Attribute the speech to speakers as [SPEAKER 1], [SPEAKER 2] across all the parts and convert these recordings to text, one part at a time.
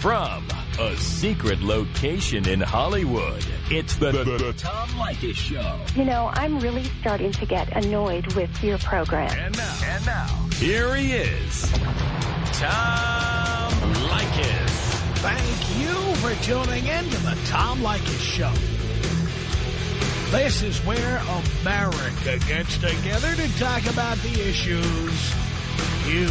[SPEAKER 1] From a secret location in Hollywood, it's the, the, the Tom Leykis Show.
[SPEAKER 2] You know, I'm really starting to get annoyed with your program.
[SPEAKER 1] And now, and now, here he is, Tom Leykis.
[SPEAKER 3] Thank you for tuning in to the Tom Leykis Show. This is where America gets together to talk about the issues you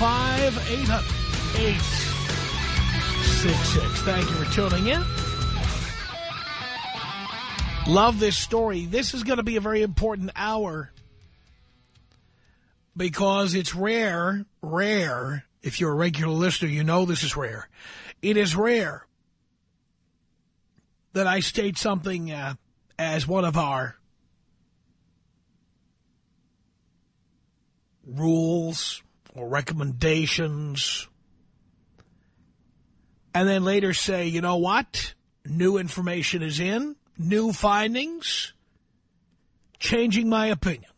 [SPEAKER 3] 1-800-5800-866. Thank you for tuning in. Love this story. This is going to be a very important hour because it's rare, rare. If you're a regular listener, you know this is rare. It is rare that I state something uh, as one of our rules or recommendations and then later say, you know what? New information is in, new findings, changing my opinion.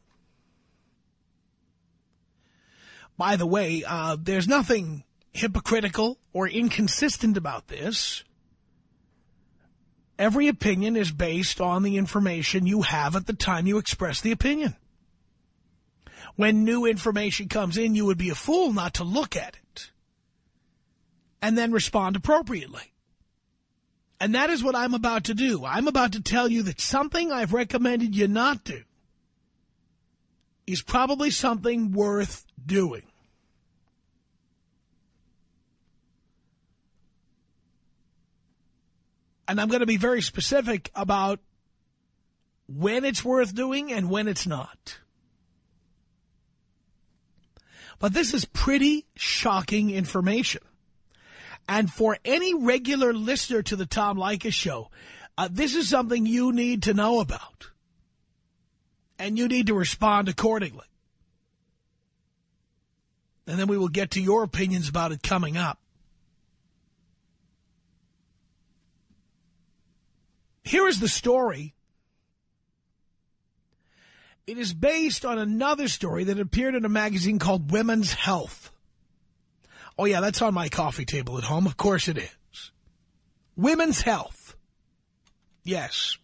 [SPEAKER 3] By the way, uh, there's nothing hypocritical or inconsistent about this. Every opinion is based on the information you have at the time you express the opinion. When new information comes in, you would be a fool not to look at it and then respond appropriately. And that is what I'm about to do. I'm about to tell you that something I've recommended you not do is probably something worth doing. And I'm going to be very specific about when it's worth doing and when it's not. But this is pretty shocking information. And for any regular listener to the Tom Leykis show, uh, this is something you need to know about. And you need to respond accordingly. And then we will get to your opinions about it coming up. Here is the story. It is based on another story that appeared in a magazine called Women's Health. Oh, yeah, that's on my coffee table at home. Of course it is. Women's Health. Yes.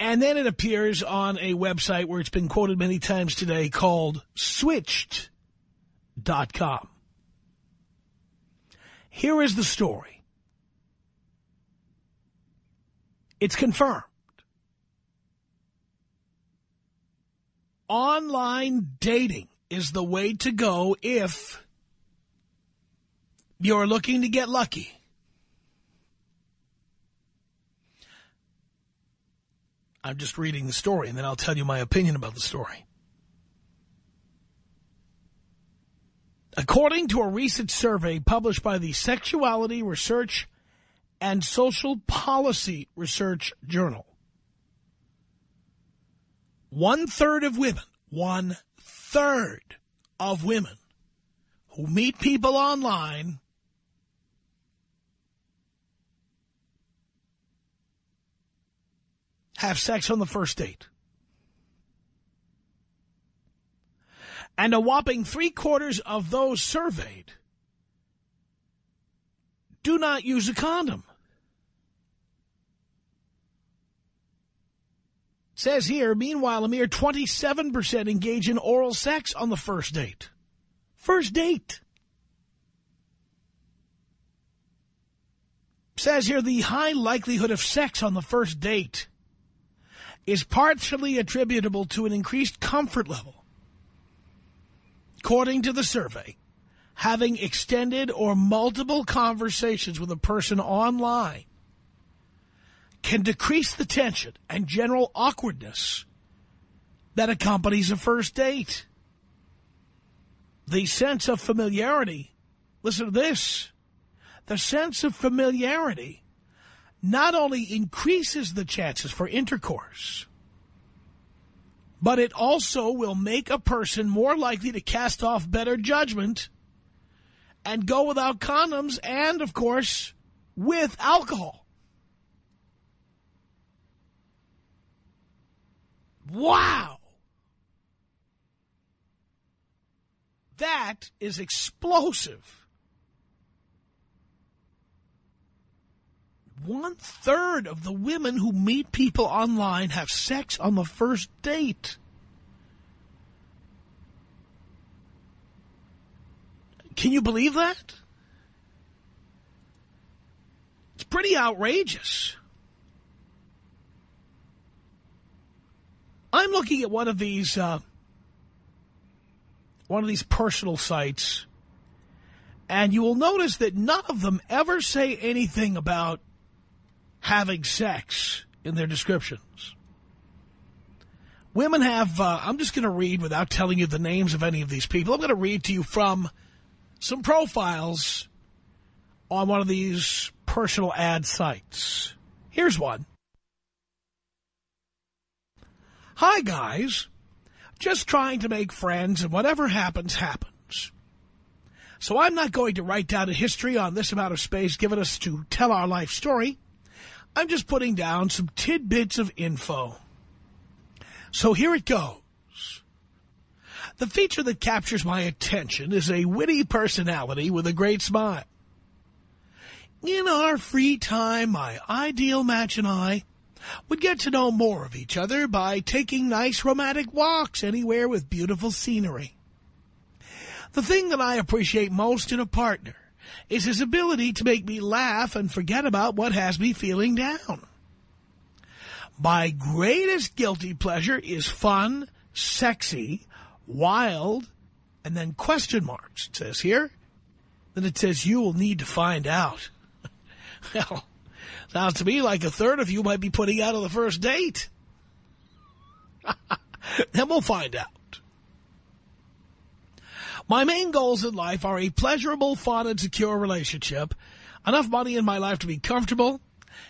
[SPEAKER 3] And then it appears on a website where it's been quoted many times today called Switched.com. Here is the story. It's confirmed. Online dating is the way to go if you're looking to get lucky. I'm just reading the story, and then I'll tell you my opinion about the story. According to a recent survey published by the Sexuality Research and Social Policy Research Journal, one-third of women, one-third of women who meet people online have sex on the first date. And a whopping three-quarters of those surveyed do not use a condom. Says here, meanwhile, a mere 27% engage in oral sex on the first date. First date. Says here, the high likelihood of sex on the first date is partially attributable to an increased comfort level. According to the survey, having extended or multiple conversations with a person online can decrease the tension and general awkwardness that accompanies a first date. The sense of familiarity, listen to this, the sense of familiarity not only increases the chances for intercourse, but it also will make a person more likely to cast off better judgment and go without condoms and, of course, with alcohol. Wow. That is explosive. one third of the women who meet people online have sex on the first date. Can you believe that? It's pretty outrageous. I'm looking at one of these, uh, one of these personal sites, and you will notice that none of them ever say anything about having sex in their descriptions. Women have, uh, I'm just going to read without telling you the names of any of these people. I'm going to read to you from some profiles on one of these personal ad sites. Here's one. Hi, guys. Just trying to make friends and whatever happens, happens. So I'm not going to write down a history on this amount of space given us to tell our life story. I'm just putting down some tidbits of info. So here it goes. The feature that captures my attention is a witty personality with a great smile. In our free time, my ideal match and I would get to know more of each other by taking nice romantic walks anywhere with beautiful scenery. The thing that I appreciate most in a partner is his ability to make me laugh and forget about what has me feeling down. My greatest guilty pleasure is fun, sexy, wild, and then question marks. It says here. Then it says you will need to find out. well, sounds to me like a third of you might be putting out on the first date. then we'll find out. My main goals in life are a pleasurable, fun, and secure relationship, enough money in my life to be comfortable,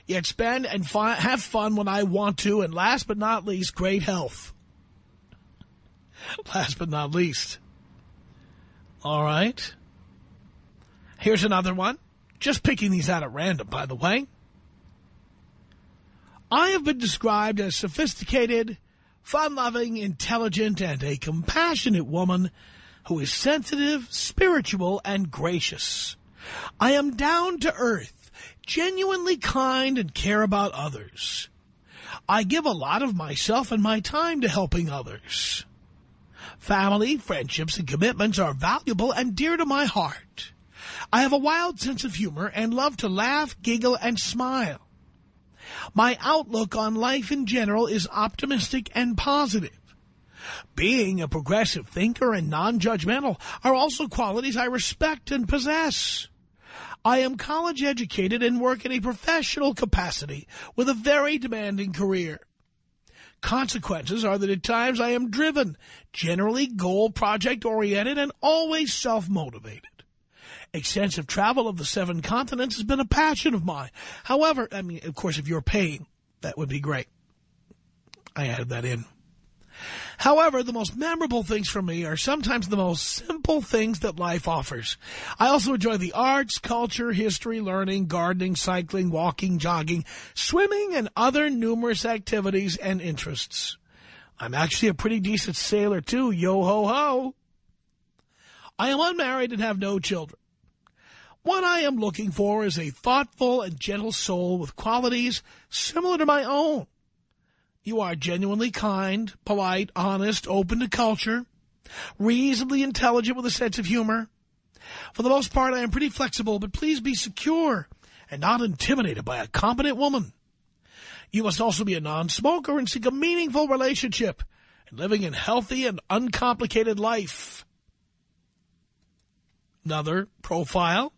[SPEAKER 3] yet spend and have fun when I want to, and last but not least, great health. Last but not least. All right. Here's another one. Just picking these out at random, by the way. I have been described as sophisticated, fun-loving, intelligent, and a compassionate woman who is sensitive, spiritual, and gracious. I am down to earth, genuinely kind, and care about others. I give a lot of myself and my time to helping others. Family, friendships, and commitments are valuable and dear to my heart. I have a wild sense of humor and love to laugh, giggle, and smile. My outlook on life in general is optimistic and positive. Being a progressive thinker and non-judgmental are also qualities I respect and possess. I am college educated and work in a professional capacity with a very demanding career. Consequences are that at times I am driven, generally goal project oriented and always self-motivated. Extensive travel of the seven continents has been a passion of mine. However, I mean, of course, if you're paying, that would be great. I added that in. However, the most memorable things for me are sometimes the most simple things that life offers. I also enjoy the arts, culture, history, learning, gardening, cycling, walking, jogging, swimming, and other numerous activities and interests. I'm actually a pretty decent sailor, too. Yo-ho-ho. I am unmarried and have no children. What I am looking for is a thoughtful and gentle soul with qualities similar to my own. You are genuinely kind, polite, honest, open to culture, reasonably intelligent with a sense of humor. For the most part, I am pretty flexible, but please be secure and not intimidated by a competent woman. You must also be a non-smoker and seek a meaningful relationship and living a healthy and uncomplicated life. Another profile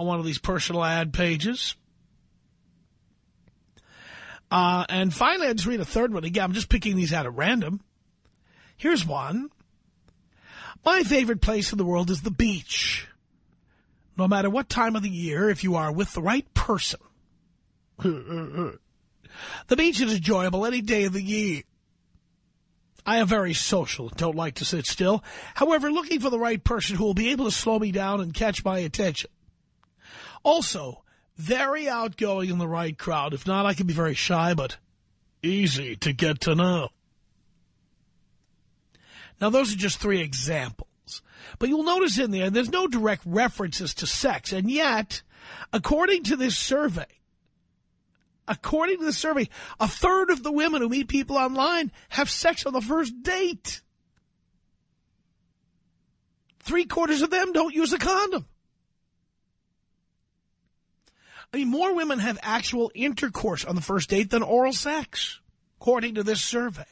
[SPEAKER 3] on one of these personal ad pages. Uh, and finally, I just read a third one. Again, I'm just picking these out at random. Here's one. My favorite place in the world is the beach. No matter what time of the year, if you are with the right person. the beach is enjoyable any day of the year. I am very social and don't like to sit still. However, looking for the right person who will be able to slow me down and catch my attention. Also, very outgoing in the right crowd. If not, I can be very shy, but easy to get to know. Now, those are just three examples. But you'll notice in there, there's no direct references to sex. And yet, according to this survey, according to the survey, a third of the women who meet people online have sex on the first date. Three quarters of them don't use a condom. I mean, more women have actual intercourse on the first date than oral sex, according to this survey.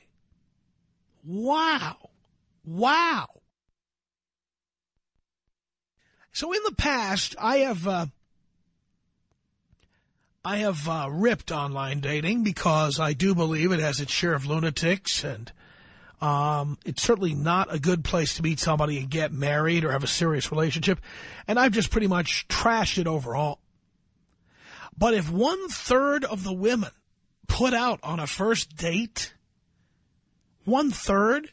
[SPEAKER 3] Wow. Wow. So in the past, I have uh, I have uh, ripped online dating because I do believe it has its share of lunatics and um, it's certainly not a good place to meet somebody and get married or have a serious relationship. And I've just pretty much trashed it overall. But if one third of the women put out on a first date, one third,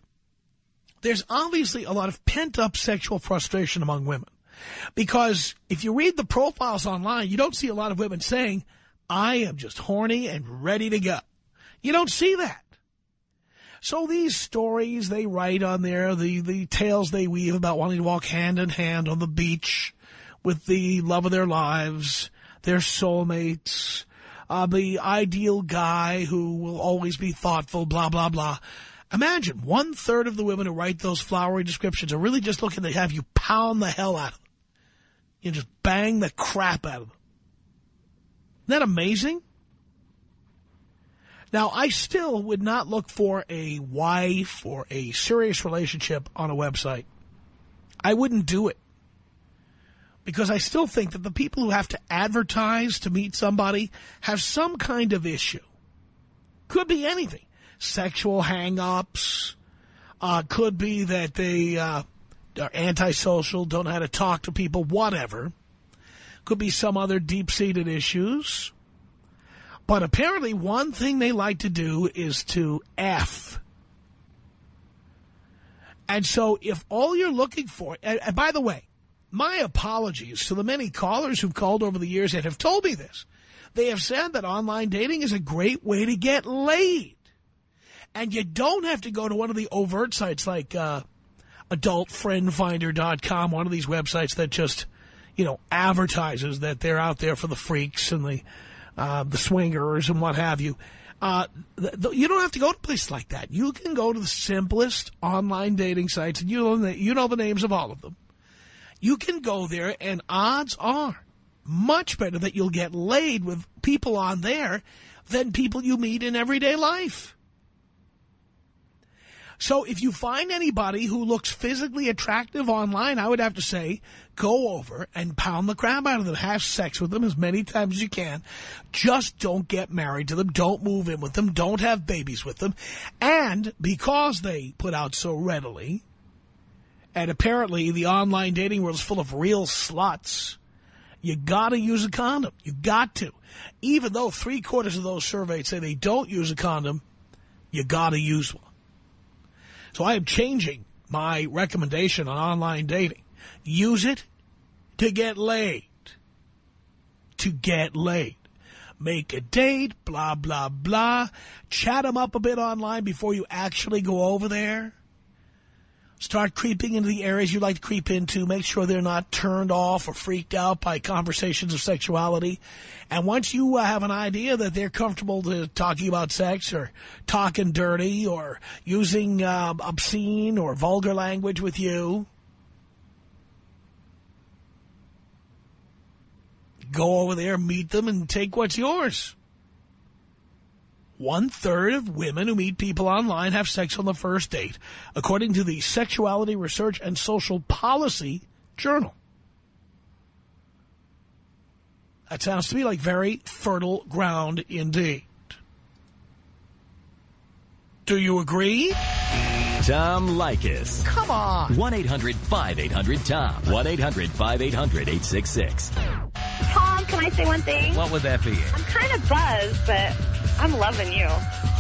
[SPEAKER 3] there's obviously a lot of pent-up sexual frustration among women. Because if you read the profiles online, you don't see a lot of women saying, I am just horny and ready to go. You don't see that. So these stories they write on there, the, the tales they weave about wanting to walk hand in hand on the beach with the love of their lives, their soulmates, uh, the ideal guy who will always be thoughtful, blah, blah, blah. Imagine one-third of the women who write those flowery descriptions are really just looking to have you pound the hell out of them. You just bang the crap out of them. Isn't that amazing? Now, I still would not look for a wife or a serious relationship on a website. I wouldn't do it. Because I still think that the people who have to advertise to meet somebody have some kind of issue. Could be anything. Sexual hang-ups. Uh, could be that they uh, are antisocial, don't know how to talk to people, whatever. Could be some other deep-seated issues. But apparently one thing they like to do is to F. And so if all you're looking for, and, and by the way, my apologies to the many callers who've called over the years and have told me this. They have said that online dating is a great way to get laid. And you don't have to go to one of the overt sites like uh, adultfriendfinder.com, one of these websites that just, you know, advertises that they're out there for the freaks and the uh, the swingers and what have you. Uh, you don't have to go to places like that. You can go to the simplest online dating sites, and you know, you know the names of all of them. You can go there, and odds are much better that you'll get laid with people on there than people you meet in everyday life. So if you find anybody who looks physically attractive online, I would have to say, go over and pound the crap out of them. Have sex with them as many times as you can. Just don't get married to them. Don't move in with them. Don't have babies with them. And because they put out so readily, and apparently the online dating world is full of real sluts, you got to use a condom. You got to. Even though three quarters of those surveyed say they don't use a condom, you got to use one. So I am changing my recommendation on online dating. Use it to get laid. To get laid. Make a date, blah, blah, blah. Chat them up a bit online before you actually go over there. Start creeping into the areas you like to creep into. Make sure they're not turned off or freaked out by conversations of sexuality. And once you uh, have an idea that they're comfortable to talking about sex or talking dirty or using uh, obscene or vulgar language with you, go over there, meet them, and take what's yours. One-third of women who meet people online have sex on the first date, according to the Sexuality Research and Social Policy Journal. That sounds to me like very fertile ground indeed. Do you agree?
[SPEAKER 1] Tom Leykis.
[SPEAKER 3] Come on.
[SPEAKER 1] 1-800-5800-TOM. 1-800-5800-866.
[SPEAKER 4] Tom, can I say one thing?
[SPEAKER 1] What would that be?
[SPEAKER 4] I'm kind of buzzed, but I'm loving you.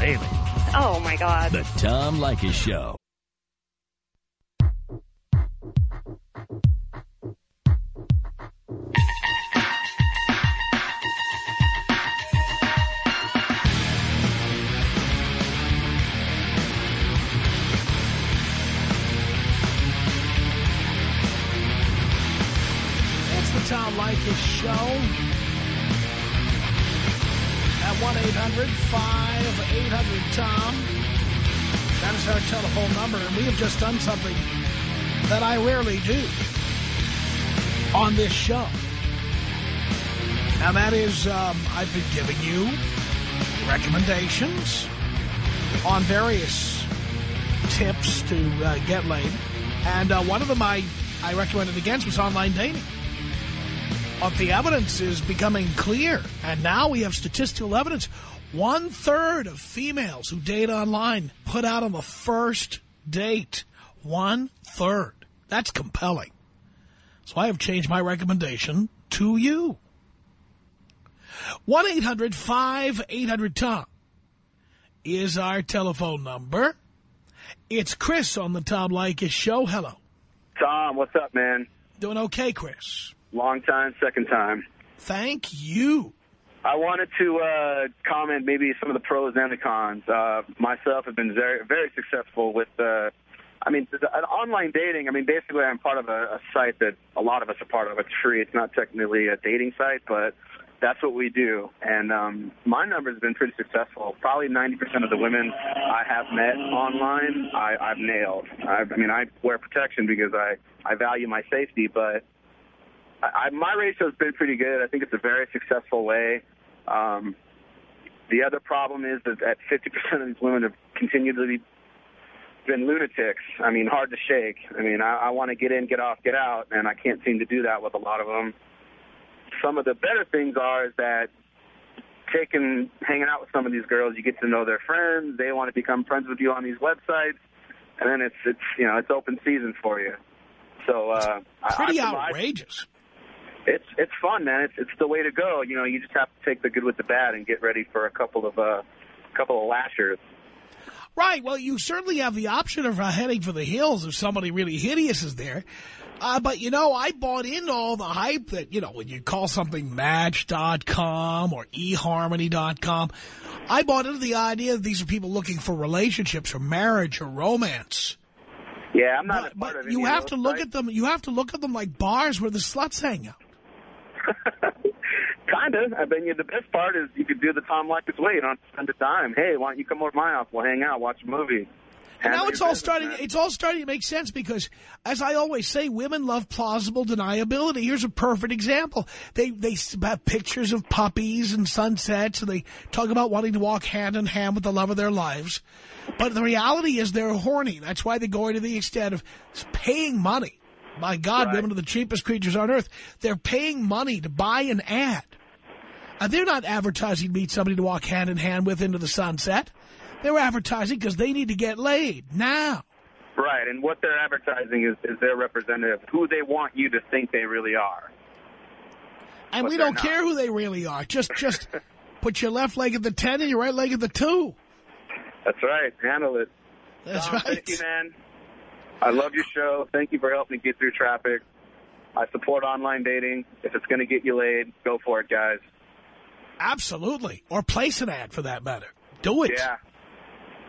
[SPEAKER 1] Really?
[SPEAKER 4] Oh, my God.
[SPEAKER 1] The Tom Leykis Show.
[SPEAKER 3] It's the Tom Leykis Show at 1-800-5800-TOM. That is our telephone number, and we have just done something that I rarely do on this show. And that is, um, I've been giving you recommendations on various tips to uh, get laid. And uh, one of them I, I recommended against was online dating. But the evidence is becoming clear. And now we have statistical evidence. One-third of females who date online put out on the first date. One-third. That's compelling. So I have changed my recommendation to you. 1-800-5800-TOM is our telephone number. It's Chris on the Tom Leykis show. Hello.
[SPEAKER 5] Tom, what's up, man?
[SPEAKER 3] Doing okay, Chris?
[SPEAKER 5] Long time, second time.
[SPEAKER 3] Thank you.
[SPEAKER 5] I wanted to uh, comment maybe some of the pros and the cons. Uh, myself have been very, very successful with, uh, I mean, the, online dating. I mean, basically, I'm part of a, a site that a lot of us are part of. It's free. It's not technically a dating site, but that's what we do. And um, my number has been pretty successful. Probably 90% of the women I have met online, I, I've nailed. I've, I mean, I wear protection because I, I value my safety, but I, my ratio has been pretty good. I think it's a very successful way. Um, the other problem is that, that 50% of these women have continued to be been lunatics. I mean, hard to shake. I mean, I, I want to get in, get off, get out, and I can't seem to do that with a lot of them. Some of the better things are is that taking, hanging out with some of these girls, you get to know their friends. They want to become friends with you on these websites, and then it's it's you know it's open season for you. So uh,
[SPEAKER 3] pretty
[SPEAKER 5] I,
[SPEAKER 3] I, outrageous.
[SPEAKER 5] It's it's fun, man. It's it's the way to go. You know, you just have to take the good with the bad and get ready for a couple of uh, couple of lashers.
[SPEAKER 3] Right. Well, you certainly have the option of uh, heading for the hills if somebody really hideous is there. Uh, but, you know, I bought into all the hype that, you know, when you call something Match.com or eHarmony.com, I bought into the idea that these are people looking for relationships or marriage or romance.
[SPEAKER 5] Yeah, I'm not
[SPEAKER 3] but,
[SPEAKER 5] but
[SPEAKER 3] you have to look
[SPEAKER 5] sites.
[SPEAKER 3] at them. You have to look at them like bars where the sluts hang out.
[SPEAKER 5] kind of. I mean, the best part is you could do the Tom Leykis way. You don't have to spend the time. Hey, why don't you come over to my house? We'll hang out, watch a movie.
[SPEAKER 3] And now it's all
[SPEAKER 5] business,
[SPEAKER 3] starting.
[SPEAKER 5] man.
[SPEAKER 3] It's all starting to make sense because, as I always say, women love plausible deniability. Here's a perfect example. They they have pictures of puppies and sunsets, and they talk about wanting to walk hand in hand with the love of their lives. But the reality is they're horny. That's why they go to the extent of paying money. My God,
[SPEAKER 5] Right.
[SPEAKER 3] women are the cheapest creatures on earth. They're paying money to buy an ad. And they're not advertising to meet somebody to walk hand in hand with into the sunset. They're advertising because they need to get laid now.
[SPEAKER 5] Right, and what they're advertising is, is their representative, who they want you to think they really are.
[SPEAKER 3] And
[SPEAKER 5] But
[SPEAKER 3] we don't
[SPEAKER 5] not.
[SPEAKER 3] care who they really are. Just just put your left leg at the 10 and your right leg at the 2.
[SPEAKER 5] That's right. Handle it.
[SPEAKER 3] That's
[SPEAKER 5] Tom,
[SPEAKER 3] right.
[SPEAKER 5] Thank you, man. I love your show. Thank you for helping me get through traffic. I support online dating. If it's going to get you laid, go for it, guys.
[SPEAKER 3] Absolutely. Or place an ad for that matter. Do it.
[SPEAKER 5] Yeah.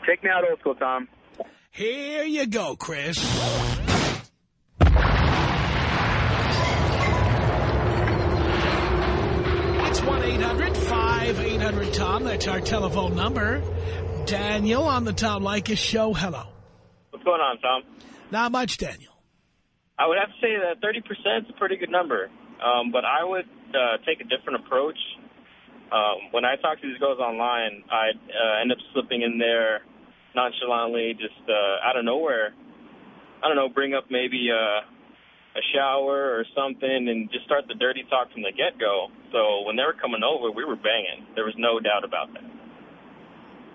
[SPEAKER 5] Take me out old school, Tom.
[SPEAKER 3] Here you go, Chris. It's 1-800-5800-TOM. That's our telephone number. Daniel on the Tom Leykis show. Hello.
[SPEAKER 6] What's going on, Tom?
[SPEAKER 3] Not much, Daniel.
[SPEAKER 6] I would have to say that 30% is a pretty good number, um, but I would uh, take a different approach. Um, when I talk to these girls online, I uh, end up slipping in there nonchalantly, just uh, out of nowhere. I don't know, bring up maybe uh, a shower or something and just start the dirty talk from the get-go. So when they were coming over, we were banging. There was no doubt about that.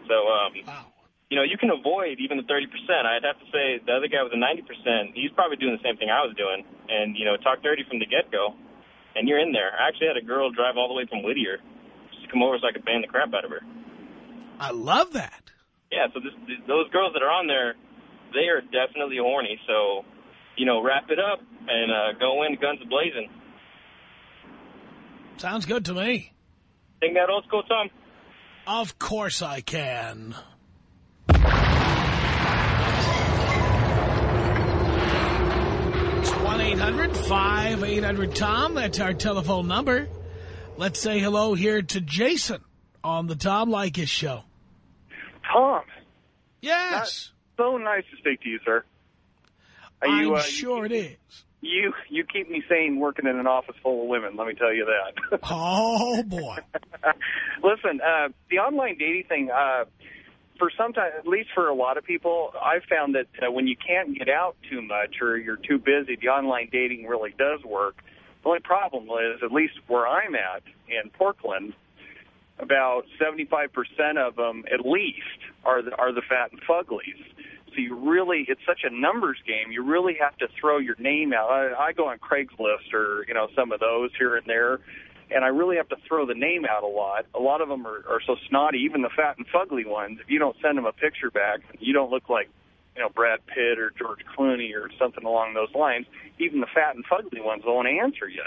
[SPEAKER 6] So um,
[SPEAKER 3] Wow.
[SPEAKER 6] You know, you can avoid even the 30%. I'd have to say the other guy with the 90%, he's probably doing the same thing I was doing. And, you know, talk dirty from the get-go, and you're in there. I actually had a girl drive all the way from Whittier just to come over so I could bang the crap out of her.
[SPEAKER 3] I love that.
[SPEAKER 6] Yeah, so this, those girls that are on there, they are definitely horny. So, you know, wrap it up and uh, go in guns blazing.
[SPEAKER 3] Sounds good to me.
[SPEAKER 6] Think that old school, Tom?
[SPEAKER 3] Of course I can. It's 1-800-5800-TOM. That's our telephone number. Let's say hello here to Jason on the Tom Leykis show.
[SPEAKER 7] Tom,
[SPEAKER 3] Yes,
[SPEAKER 7] so nice to speak to you, sir. Uh,
[SPEAKER 3] I'm
[SPEAKER 7] you, uh,
[SPEAKER 3] sure it is.
[SPEAKER 7] You you keep me sane working in an office full of women. Let me tell you that.
[SPEAKER 3] Oh, boy.
[SPEAKER 7] Listen, uh, the online dating thing. Uh, for some time, at least for a lot of people, I've found that uh, when you can't get out too much or you're too busy, the online dating really does work. The only problem is, at least where I'm at in Portland, about 75% of them, at least, are the, are the fat and fuglies. So you really, it's such a numbers game. You really have to throw your name out. I, I go on Craigslist or you know some of those here and there, and I really have to throw the name out a lot. A lot of them are, are so snotty. Even the fat and fugly ones, if you don't send them a picture back, you don't look like you know Brad Pitt or George Clooney or something along those lines. Even the fat and fugly ones won't answer you.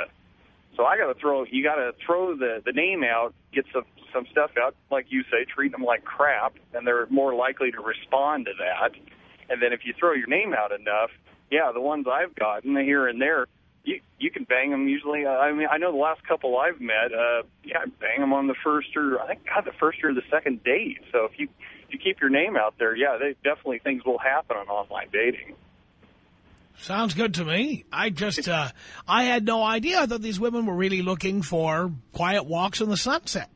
[SPEAKER 7] So I got to throw. You got to throw the the name out, get some some stuff out, like you say, treat them like crap, and they're more likely to respond to that. And then if you throw your name out enough, yeah, the ones I've gotten here and there, you you can bang them usually. Uh, I mean, I know the last couple I've met, uh, yeah, I bang them on the first or I think God the first or the second date. So if you if you keep your name out there, yeah, they definitely things will happen on online dating.
[SPEAKER 3] Sounds good to me. I just, uh, I had no idea. Thought these women were really looking for quiet walks in the sunset.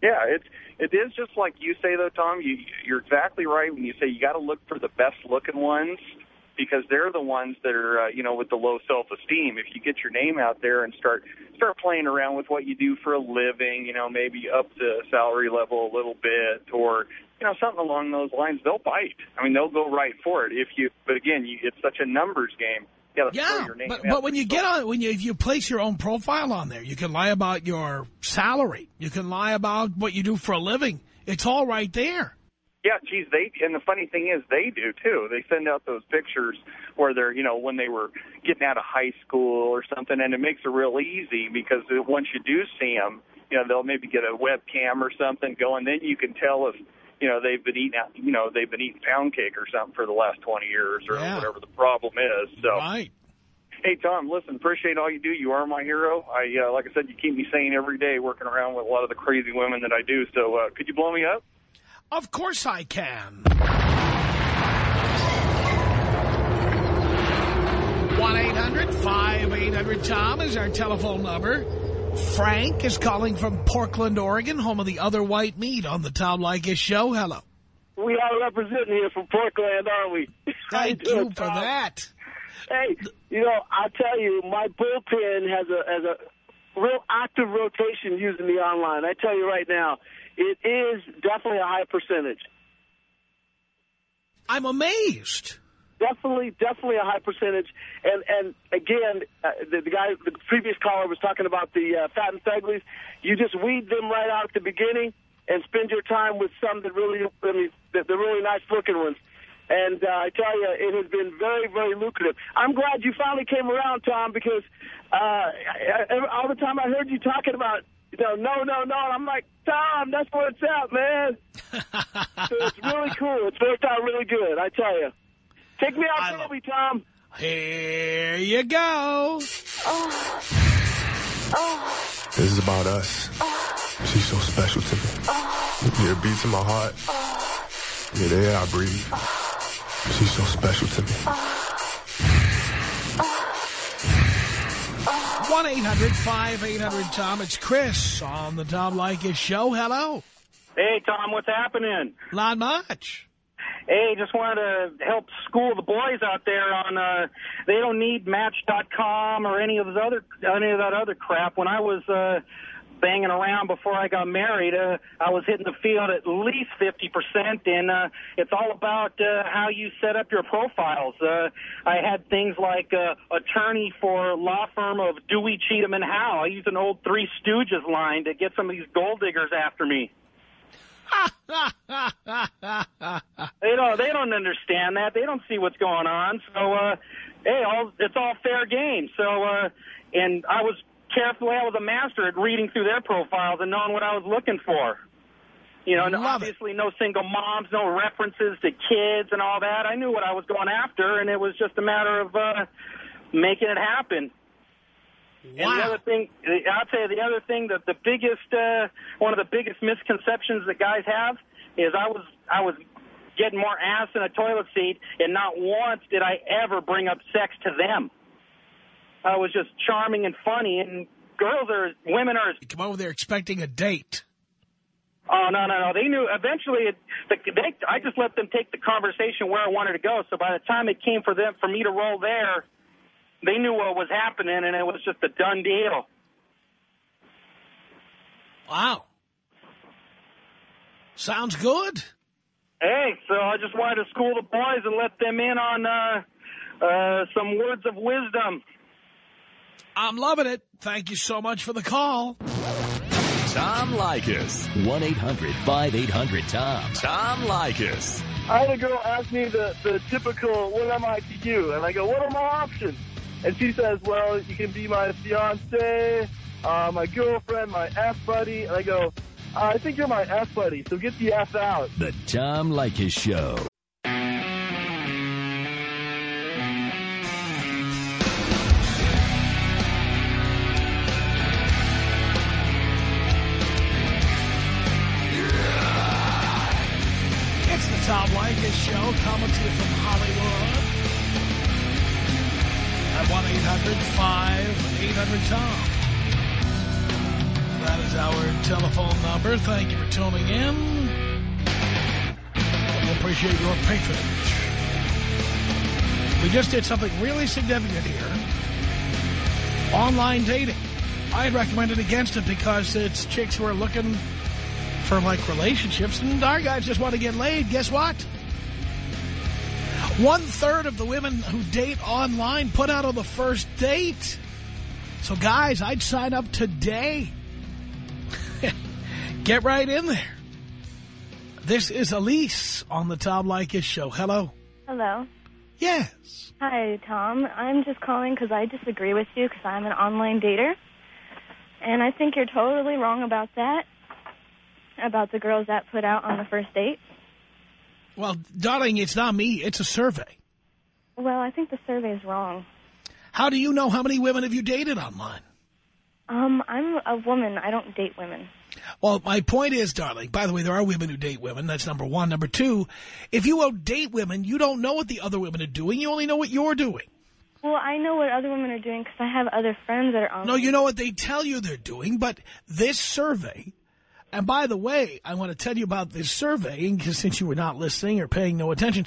[SPEAKER 7] Yeah, it's it is just like you say though, Tom. You you're exactly right when you say you got to look for the best looking ones because they're the ones that are uh, you know with the low self esteem. If you get your name out there and start start playing around with what you do for a living, you know maybe up the salary level a little bit or you know something along those lines, they'll bite. I mean they'll go right for it if you. But again, you, it's such a numbers game. You gotta throw
[SPEAKER 3] Yeah,
[SPEAKER 7] your name
[SPEAKER 3] but, but when you get on, when you if you place your own profile on there, you can lie about your salary. You can lie about what you do for a living. It's all right there.
[SPEAKER 7] Yeah, geez, they and the funny thing is they do too. They send out those pictures where they're, you know, when they were getting out of high school or something, and it makes it real easy because once you do see them, you know, they'll maybe get a webcam or something going. Then you can tell if, you know, they've been eating, you know, they've been eating pound cake or something for the last 20 years or
[SPEAKER 3] Yeah.
[SPEAKER 7] whatever the problem is. So,
[SPEAKER 3] Right.
[SPEAKER 7] hey Tom, listen, appreciate all you do. You are my hero. I, uh, like I said, you keep me sane every day working around with a lot of the crazy women that I do. So, uh, could you blow me up?
[SPEAKER 3] Of course I can. 1-800-5800-TOM is our telephone number. Frank is calling from Portland, Oregon, home of the other white meat on the Tom Leykis show. Hello.
[SPEAKER 8] We are representing here from Portland, aren't we?
[SPEAKER 3] Thank you for
[SPEAKER 8] Tom?
[SPEAKER 3] that.
[SPEAKER 8] Hey, you know, I'll tell you, my bullpen has a has a real active rotation using the online. I tell you right now, it is definitely a high percentage.
[SPEAKER 3] I'm amazed.
[SPEAKER 8] Definitely, definitely a high percentage. And and again, uh, the, the guy, the previous caller was talking about the uh, fat and feglies. You just weed them right out at the beginning and spend your time with some that really, I mean, the, the really nice looking ones. And uh, I tell you, it has been very, very lucrative. I'm glad you finally came around, Tom, because uh, I, I, all the time I heard you talking about, you know, no, no, no. And I'm like, Tom, that's where it's at, man. so it's really cool. It's worked out really good, I tell you. Take me out,
[SPEAKER 3] love-
[SPEAKER 8] Toby, Tom.
[SPEAKER 3] Here you go. Oh. Oh.
[SPEAKER 9] This is about us. Oh. She's so special to me. Yeah, it beats in my heart. Yeah, the air I breathe. She's so special to me.
[SPEAKER 3] 1-800-5800-TOM. It's Chris on the Tom Leykis show. Hello.
[SPEAKER 10] Hey, Tom, what's happening?
[SPEAKER 3] Not much.
[SPEAKER 10] Hey, just wanted to help school the boys out there on, uh, they don't need Match.com or any of those other, any of that other crap. When I was, uh, banging around before I got married. Uh, I was hitting the field at least 50%, and uh, it's all about uh, how you set up your profiles. Uh, I had things like uh, attorney for law firm of Dewey, Cheatham, and Howe. I used an old Three Stooges line to get some of these gold diggers after me. they don't. They don't understand that. They don't see what's going on. So, uh, hey, all it's all fair game. So, uh, and I was careful. I was a master at reading through their profiles and knowing what I was looking for. You know, and obviously no single moms, no references to kids and all that. I knew what I was going after, and it was just a matter of uh, making it happen. Wow. And the other thing, I'll tell you, the other thing that the biggest, uh, one of the biggest misconceptions that guys have is I was, I was getting more ass in a toilet seat, and not once did I ever bring up sex to them. I was just charming and funny, and girls are, women are.
[SPEAKER 3] You come over there expecting a date.
[SPEAKER 10] Oh no no no! They knew eventually. It, the, they, I just let them take the conversation where I wanted to go. So by the time it came for them for me to roll there, they knew what was happening, and it was just a done deal.
[SPEAKER 3] Wow. Sounds good.
[SPEAKER 10] Hey, so I just wanted to school the boys and let them in on uh, uh, some words of wisdom.
[SPEAKER 3] I'm loving it. Thank you so much for the call.
[SPEAKER 1] Tom Leykis. 1-800-5800-TOM. Tom Leykis.
[SPEAKER 8] I had a girl ask me the, the typical, what am I to you? And I go, what are my options? And she says, well, you can be my fiance, uh, my girlfriend, my F buddy. And I go, I think you're my F buddy, so get the F out.
[SPEAKER 1] The Tom Leykis Show.
[SPEAKER 3] Tom Show coming to you from Hollywood. At 1-800-5800-TOM. That is our telephone number. Thank you for tuning in. We appreciate your patronage. We just did something really significant here. Online dating. I had recommended against it because it's chicks who are looking for, like, relationships, and our guys just want to get laid. Guess what? One-third of the women who date online put out on the first date. So, guys, I'd sign up today. Get right in there. This is Elise on the Tom Leykis Show. Hello.
[SPEAKER 11] Hello.
[SPEAKER 3] Yes.
[SPEAKER 11] Hi, Tom. I'm just calling because I disagree with you because I'm an online dater. And I think you're totally wrong about that, about the girls that put out on the first date.
[SPEAKER 3] Well, darling, it's not me. It's a survey.
[SPEAKER 11] Well, I think the survey is wrong.
[SPEAKER 3] How do you know how many women have you dated online?
[SPEAKER 11] Um, I'm a woman. I don't date women.
[SPEAKER 3] Well, my point is, darling, by the way, there are women who date women. That's number one. Number two, if you won't date women, you don't know what the other women are doing. You only know what you're doing.
[SPEAKER 11] Well, I know what other women are doing because I have other friends that are on.
[SPEAKER 3] No, you know what they tell you they're doing, but this survey, and by the way, I want to tell you about this survey, since you were not listening or paying no attention,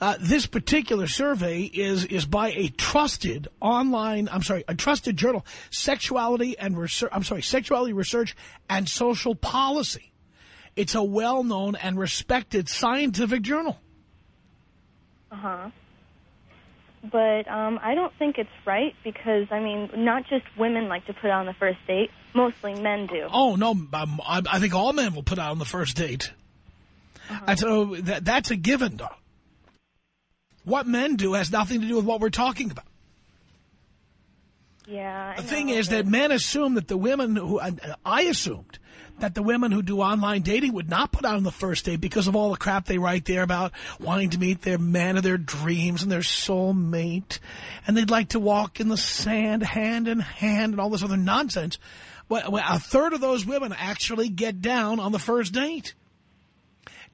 [SPEAKER 3] uh, this particular survey is is by a trusted online, I'm sorry, a trusted journal, Sexuality and Research, I'm sorry, Sexuality Research and Social Policy. It's a well-known and respected scientific journal.
[SPEAKER 11] Uh-huh. But um, I don't think it's right because, I mean, not just women like to put on the first date. Mostly men do.
[SPEAKER 3] Oh, no, um, I, I think all men will put out on the first date. And so that, that's a given, though. What men do has nothing to do with what we're talking about.
[SPEAKER 11] Yeah. I
[SPEAKER 3] The thing
[SPEAKER 11] know,
[SPEAKER 3] is that men assume that the women who, I assumed that the women who do online dating would not put out on the first date because of all the crap they write there about wanting to meet their man of their dreams and their soulmate. And they'd like to walk in the sand hand in hand and all this other nonsense. Well, a third of those women actually get down on the first date.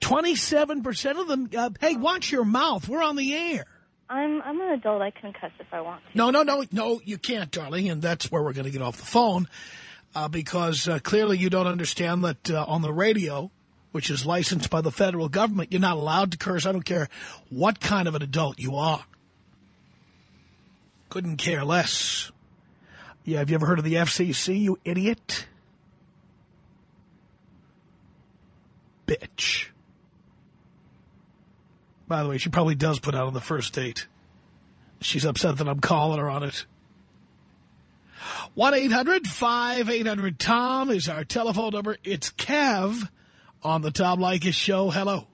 [SPEAKER 3] 27% of them, uh, hey, watch your mouth. We're on the air.
[SPEAKER 11] I'm I'm an adult. I can cuss if I want to.
[SPEAKER 3] No, no, no, no, you can't, darling, and that's where we're going to get off the phone uh, because uh, clearly you don't understand that uh, on the radio, which is licensed by the federal government, you're not allowed to curse. I don't care what kind of an adult you are. Couldn't care less. Yeah, have you ever heard of the FCC, you idiot? Bitch. By the way, she probably does put out on the first date. She's upset that I'm calling her on it. 1-800-5800-TOM is our telephone number. It's Kev on the Tom Leykis show. Hello.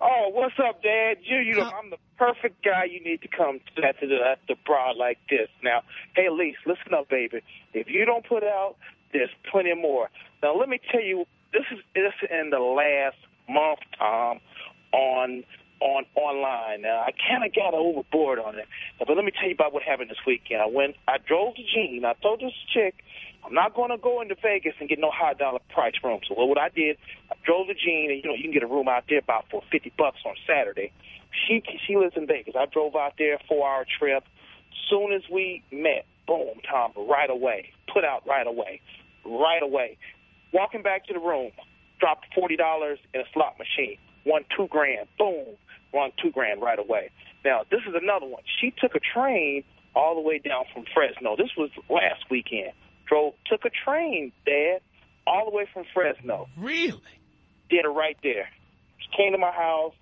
[SPEAKER 12] Oh, what's up, Dad? You, you know, uh, I'm the perfect guy you need to come to to the, at the broad like this. Now, hey, Elise, listen up, baby. If you don't put out, there's plenty more. Now, let me tell you, this is this in the last month, Tom, on on online. Now, I kind of got overboard on it, but let me tell you about what happened this weekend. I went, I drove to Jean. I told this chick, I'm not going to go into Vegas and get no high dollar price room. So what I did, I drove to Jean, and you know you can get a room out there about for 50 bucks on Saturday. She she lives in Vegas. I drove out there, four hour trip. Soon as we met, boom, Tom, right away, put out right away, right away. Walking back to the room, dropped forty dollars in a slot machine, won two grand, boom, won two grand right away. Now this is another one. She took a train all the way down from Fresno. This was last weekend. Drove, took a train, Dad, all the way from Fresno.
[SPEAKER 3] Really?
[SPEAKER 12] Did it right there. She came to my house,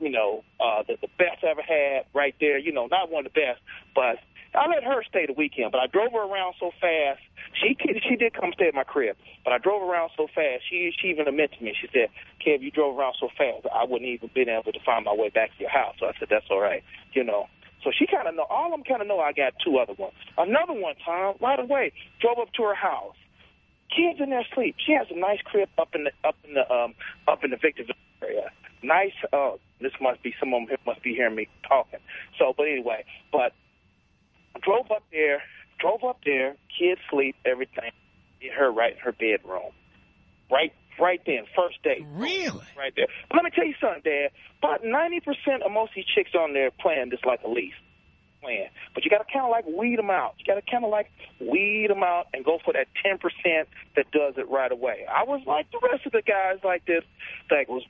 [SPEAKER 12] you know, uh, the, the best I ever had right there. You know, not one of the best, but I let her stay the weekend. But I drove her around so fast. She she did come stay at my crib, but I drove around so fast. She she even admitted to me. She said, "Kev, you drove around so fast, I wouldn't even been able to find my way back to your house." So I said, "That's all right." You know. So she kind of know. All of them kind of know I got two other ones. Another one, Tom, right away, drove up to her house. Kids in there sleep. She has a nice crib up in the up in the um up in the Victorville area. Nice. Uh, this must be someone must be hearing me talking. So, but anyway, but drove up there. Drove up there. Kids sleep. Everything. Get her right in her bedroom. Right right then, first date.
[SPEAKER 3] Really?
[SPEAKER 12] Right there. But let me tell you something, Dad. About 90% of most of these chicks on there playing just like a leaf. Playing. But you got to kind of like weed them out. You got to kind of like weed them out and go for that 10% that does it right away. I was like the rest of the guys like this that was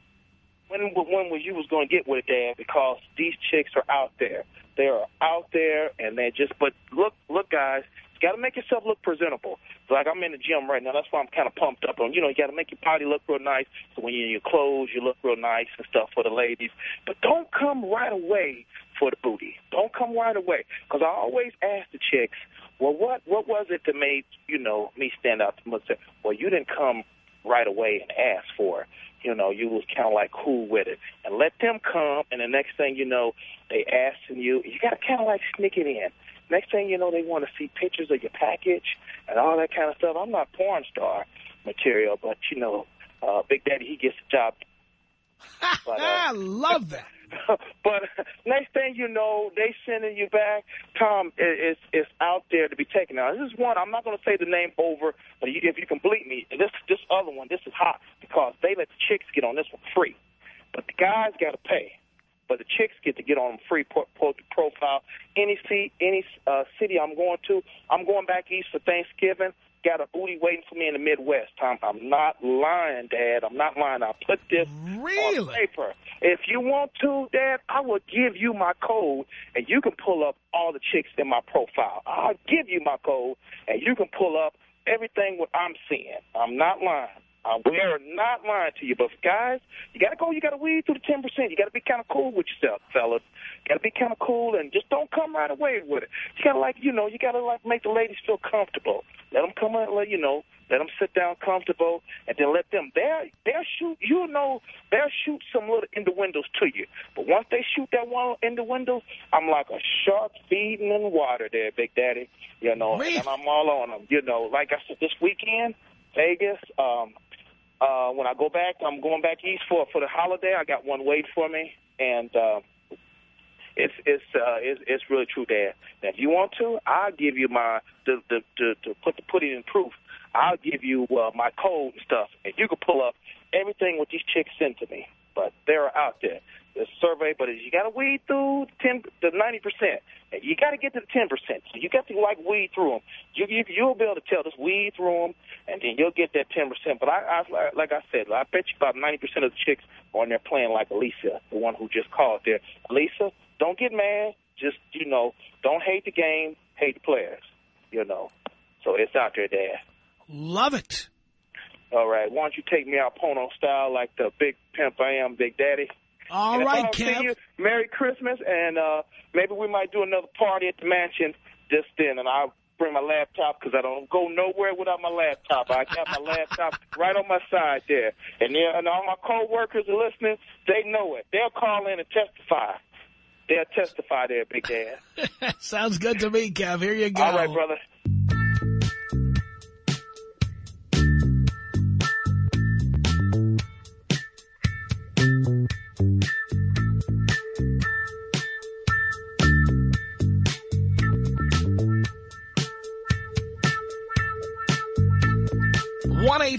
[SPEAKER 12] when when was you was going to get with it, Dad? Because these chicks are out there. They are out there, and they just. But look, look, guys, you got to make yourself look presentable. Like I'm in the gym right now. That's why I'm kind of pumped up on. You know, you got to make your body look real nice. So when you're in your clothes, you look real nice and stuff for the ladies. But don't come right away for the booty. Don't come right away. Because I always ask the chicks, well, what what was it that made you know me stand out? Well, you didn't come right away and ask for it. You know, you was kind of like cool with it. And let them come, and the next thing you know, they asking you. You got to kind of like sneak it in. Next thing you know, they want to see pictures of your package and all that kind of stuff. I'm not porn star material, but, you know, uh, Big Daddy, he gets the job.
[SPEAKER 3] But, uh, I love that.
[SPEAKER 12] but next thing you know, they sending you back. Tom is is out there to be taken. Now, this is one. I'm not going to say the name over, but you, if you can bleep me, this this other one, this is hot because they let the chicks get on this one free, but the guys got to pay. But the chicks get to get on free pro pro profile. Any seat, any uh, city I'm going to, I'm going back east for Thanksgiving got a booty waiting for me in the Midwest, Tom. I'm not lying, Dad. I'm not lying. I'll put this
[SPEAKER 3] really?
[SPEAKER 12] on paper. If you want to, Dad, I will give you my code, and you can pull up all the chicks in my profile. I'll give you my code, and you can pull up everything what I'm seeing. I'm not lying. Uh, we are not lying to you, but guys, you got to go. You got to weed through the ten percent. You got to be kind of cool with yourself, fellas. You got to be kind of cool and just don't come right away with it. You got to like, you know, you got to like make the ladies feel comfortable. Let them come in, let you know, let them sit down comfortable, and then let them. They'll they'll shoot. You know, they'll shoot some little in the windows to you. But once they shoot that one in the windows, I'm like a shark feeding in water, there, Big Daddy. You know,
[SPEAKER 3] Really?
[SPEAKER 12] and I'm all on them. You know, like I said, this weekend, Vegas. Um, uh, when I go back, I'm going back east for for the holiday. I got one wait for me, and uh, it's it's uh, it's it's really true, Dad. Now, if you want to, I'll give you my the the to, to put the put it in proof. I'll give you uh, my code and stuff, and you can pull up everything what these chicks send to me. But they're out there. A survey, but you got to weed through ten the ninety percent. You got to get to the ten percent. So you got to like weed through them. You, you you'll be able to tell. Just weed through them, and then you'll get that ten percent. But I, I like I said, I bet you about ninety percent of the chicks are on there playing like Alicia, the one who just called there. Alicia, don't get mad. Just you know, don't hate the game, hate the players. You know, so it's out there, Dad.
[SPEAKER 3] Love it.
[SPEAKER 12] All right. Why don't you take me out porno style like the big pimp I am, Big Daddy?
[SPEAKER 3] All
[SPEAKER 12] and
[SPEAKER 3] right, Kev.
[SPEAKER 12] Merry Christmas, and uh, maybe we might do another party at the mansion just then, and I'll bring my laptop because I don't go nowhere without my laptop. I got my laptop right on my side there. And, there, and all my co-workers are listening. They know it. They'll call in and testify. They'll testify there, Big Dad.
[SPEAKER 3] Sounds good to me, Kev. Here you go.
[SPEAKER 12] All right, brother.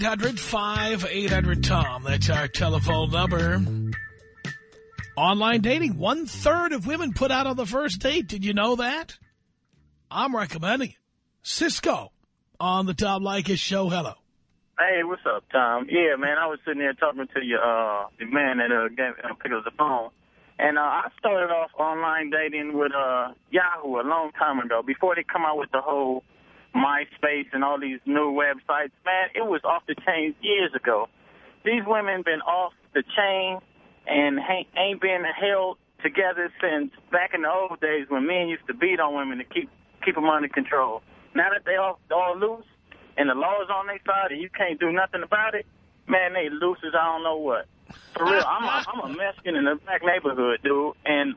[SPEAKER 3] One 800 tom That's our telephone number. Online dating. One-third of women put out on the first date. Did you know that? I'm recommending it. Cisco on the Tom Leykis show. Hello.
[SPEAKER 13] Hey, what's up, Tom? Yeah, man, I was sitting there talking to you, uh, the man that uh, gave, uh, picked up the phone. And uh, I started off online dating with uh, Yahoo a long time ago, before they come out with the whole MySpace and all these new websites. Man, it was off the chain years ago. These women been off the chain and ain't, been held together since back in the old days when men used to beat on women to keep keep them under control. Now that they all all loose and the law is on their side and you can't do nothing about it, man, they loose as I don't know what. For real, I'm a, I'm a Mexican in a black neighborhood, dude, and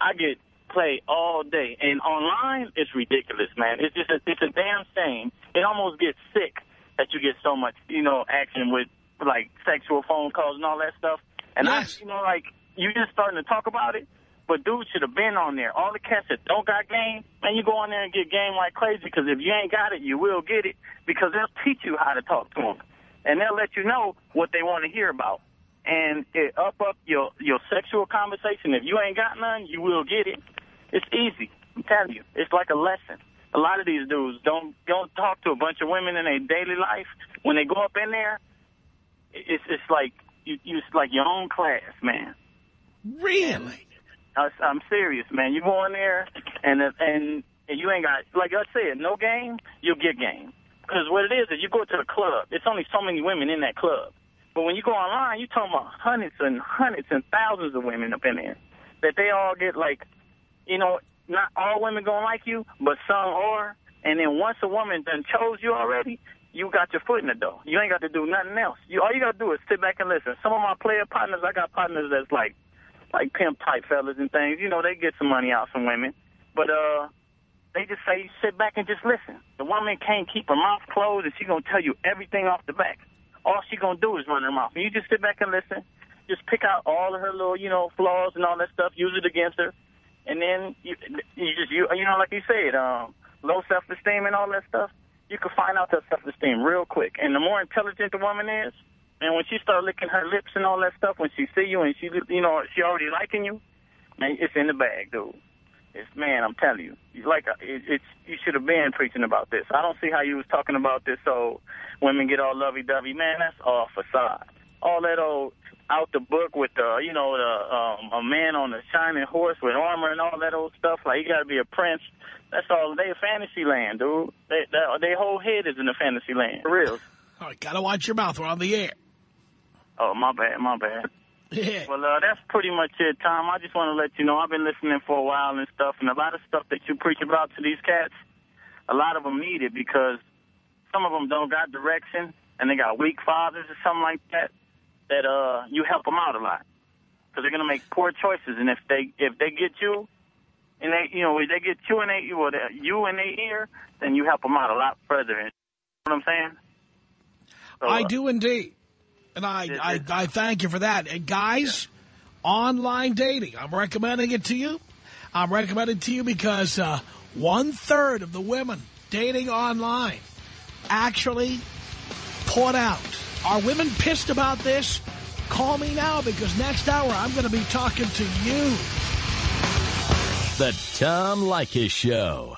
[SPEAKER 13] I get played all day. And online, it's ridiculous, man. It's just a, it's a damn shame. It almost gets sick that you get so much, you know, action with like sexual phone calls and all that stuff. And
[SPEAKER 3] Yes.
[SPEAKER 13] I, you know, like you just starting to talk about it. But dudes should have been on there. All the cats that don't got game, man, you go on there and get game like crazy because if you ain't got it, you will get it because they'll teach you how to talk to them. And they'll let you know what they want to hear about. And it up up your, your sexual conversation. If you ain't got none, you will get it. It's easy. I'm telling you. It's like a lesson. A lot of these dudes don't don't talk to a bunch of women in their daily life. When they go up in there, it's it's like you, you it's like your own class, man.
[SPEAKER 3] Really?
[SPEAKER 13] I, I'm serious, man. You go in there and uh, and and you ain't got like I said, no game, you'll get game. Because what it is is you go to the club. It's only so many women in that club. But when you go online, you're talking about hundreds and hundreds and thousands of women up in there. That they all get like, you know, not all women gonna like you, but some are. And then once a woman done chose you already, you got your foot in the door. You ain't got to do nothing else. You all you got to do is sit back and listen. Some of my player partners, I got partners that's like like pimp type fellas and things. You know, they get some money out from women, but uh, they just say sit back and just listen. The woman can't keep her mouth closed, and she gonna tell you everything off the back. All she gonna do is run her mouth, and you just sit back and listen. Just pick out all of her little, you know, flaws and all that stuff. Use it against her, and then you, you just you, you know, like you said, um, low self-esteem and all that stuff. You can find out that self-esteem real quick. And the more intelligent the woman is, and when she start licking her lips and all that stuff, when she see you and she, you know, she already liking you, man, it's in the bag, dude. It's man, I'm telling you, you like it, it's you should have been preaching about this. I don't see how you was talking about this. So women get all lovey-dovey, man. That's all facade. All that old out the book with the, you know, the um, a man on a shining horse with armor and all that old stuff. Like you got to be a prince. That's all. They fantasy land, dude. They, they, their whole head is in a fantasy land. For real.
[SPEAKER 3] All right, gotta watch your mouth. We're on the air.
[SPEAKER 13] Oh, my bad, my bad.
[SPEAKER 3] Yeah.
[SPEAKER 13] Well, uh, that's pretty much it, Tom. I just want to let you know I've been listening for a while and stuff, and a lot of stuff that you preach about to these cats, a lot of them need it because some of them don't got direction and they got weak fathers or something like that. That uh, you help them out a lot because they're gonna make poor choices, and if they if they get you and they you know if they get you and they or they, you in their ear, then you help them out a lot further. You know what I'm saying? So,
[SPEAKER 3] I
[SPEAKER 13] uh,
[SPEAKER 3] do indeed. And I, I, I thank you for that. And guys, online dating, I'm recommending it to you. I'm recommending it to you because uh, one-third of the women dating online actually put out. Are women pissed about this? Call me now because next hour I'm going to be talking to you.
[SPEAKER 1] The Tom Leykis Show.